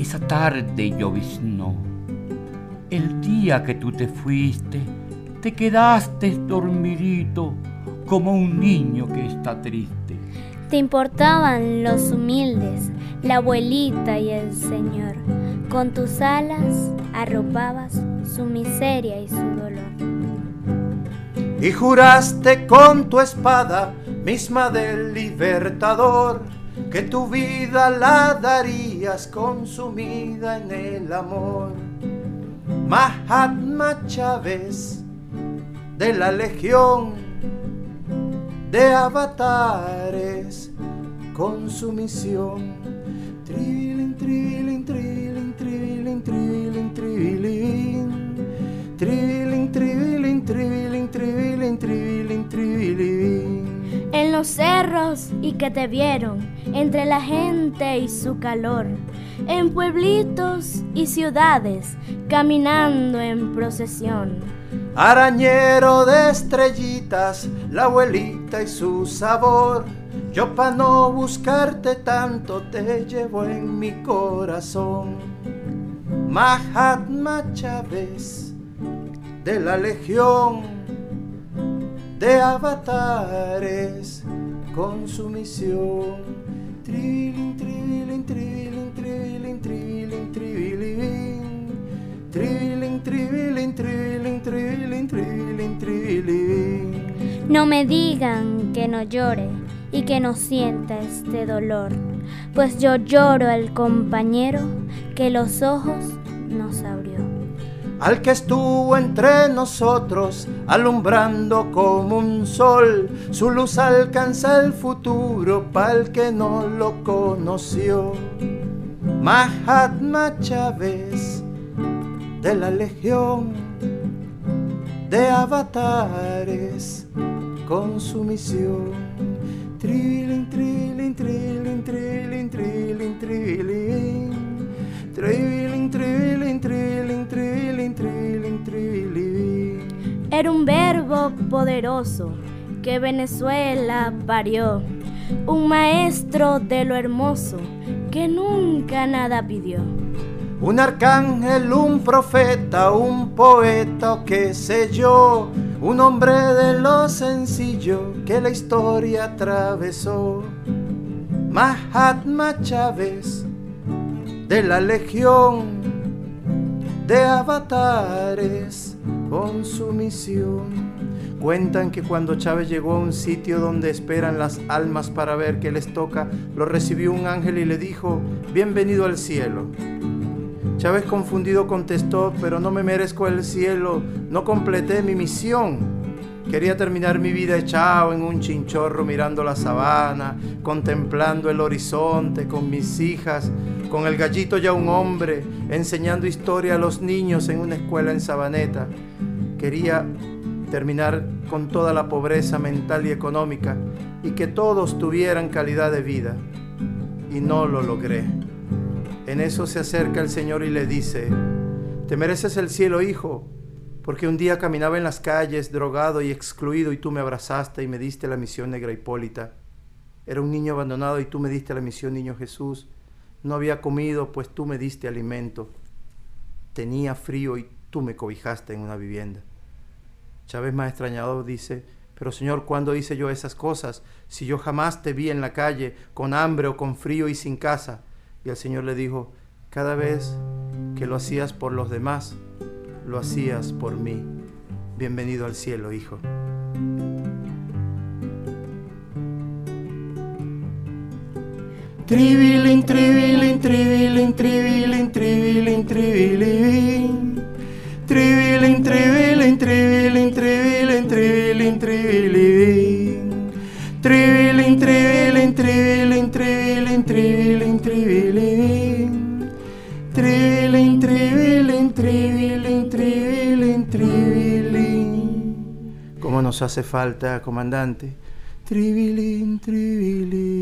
esa tarde lloviznó. El día que tú te fuiste, te quedaste dormidito como un niño que está triste. Te importaban los humildes, la abuelita y el Señor. Con tus alas arropabas su miseria y su dolor. Y juraste con tu espada, misma del libertador, que tu vida la darías consumida en el amor. Mahatma Chávez de la Legión de Avatares con su misión. Trilin, trilin, trilin, trilin, trilin, trilin. Trilin, trilin, trilin, trilin, trilin, trilin. En los cerros y que te vieron, entre la gente y su calor, en pueblitos y ciudades, caminando en procesión. Arañero de estrellitas, la abuelita y su sabor. Yo pa' no buscarte tanto te llevo en mi corazón. Mahatma Chávez de la Legión de Avatares con su misión. Trilin, trilin, trilin. No me digan que no llore y que no sienta este dolor, pues yo lloro al compañero que los ojos nos abrió. Al que estuvo entre nosotros, alumbrando como un sol, su luz alcanza el futuro para el que no lo conoció. Mahatma Chávez de la Legión de Avatares con su misión. Trilin, trilin, trilin, trilin, trilin, trilin. Trilin, trilin, trilin, trilin, trilin, trilin. Era un verbo poderoso que Venezuela parió, un maestro de lo hermoso que nunca nada pidió. Un arcángel, un profeta, un poeta qué sé yo, un hombre de lo sencillo que la historia atravesó. Mahatma Chávez de la Legión de Avatares con su misión. Cuentan que cuando Chávez llegó a un sitio donde esperan las almas para ver qué les toca, lo recibió un ángel y le dijo, bienvenido al cielo. Chávez confundido contestó, pero no me merezco el cielo, no completé mi misión. Quería terminar mi vida echado en un chinchorro mirando la sabana, contemplando el horizonte con mis hijas, con el gallito ya un hombre, enseñando historia a los niños en una escuela en Sabaneta. Quería terminar con toda la pobreza mental y económica y que todos tuvieran calidad de vida. Y no lo logré. En eso se acerca el Señor y le dice, te mereces el cielo, hijo, porque un día caminaba en las calles drogado y excluido y tú me abrazaste y me diste la misión negra Hipólita. Era un niño abandonado y tú me diste la misión niño Jesús. No había comido, pues tú me diste alimento. Tenía frío y tú me cobijaste en una vivienda. Chávez más extrañado dice, pero Señor, ¿cuándo hice yo esas cosas? Si yo jamás te vi en la calle, con hambre o con frío y sin casa. Y el Señor le dijo, cada vez que lo hacías por los demás, lo hacías por mí. Bienvenido al cielo, hijo. Tribilin, tribilin, tribilin, tribilin, tribilin, tribilin. Tribilin, tribilin, tribilin, tribilin, tribilin, tribilin. Tribilin, tribilin, tribilin, tribilin, tribilin. ¿Cómo nos hace falta, comandante? Tribilin, tribilin.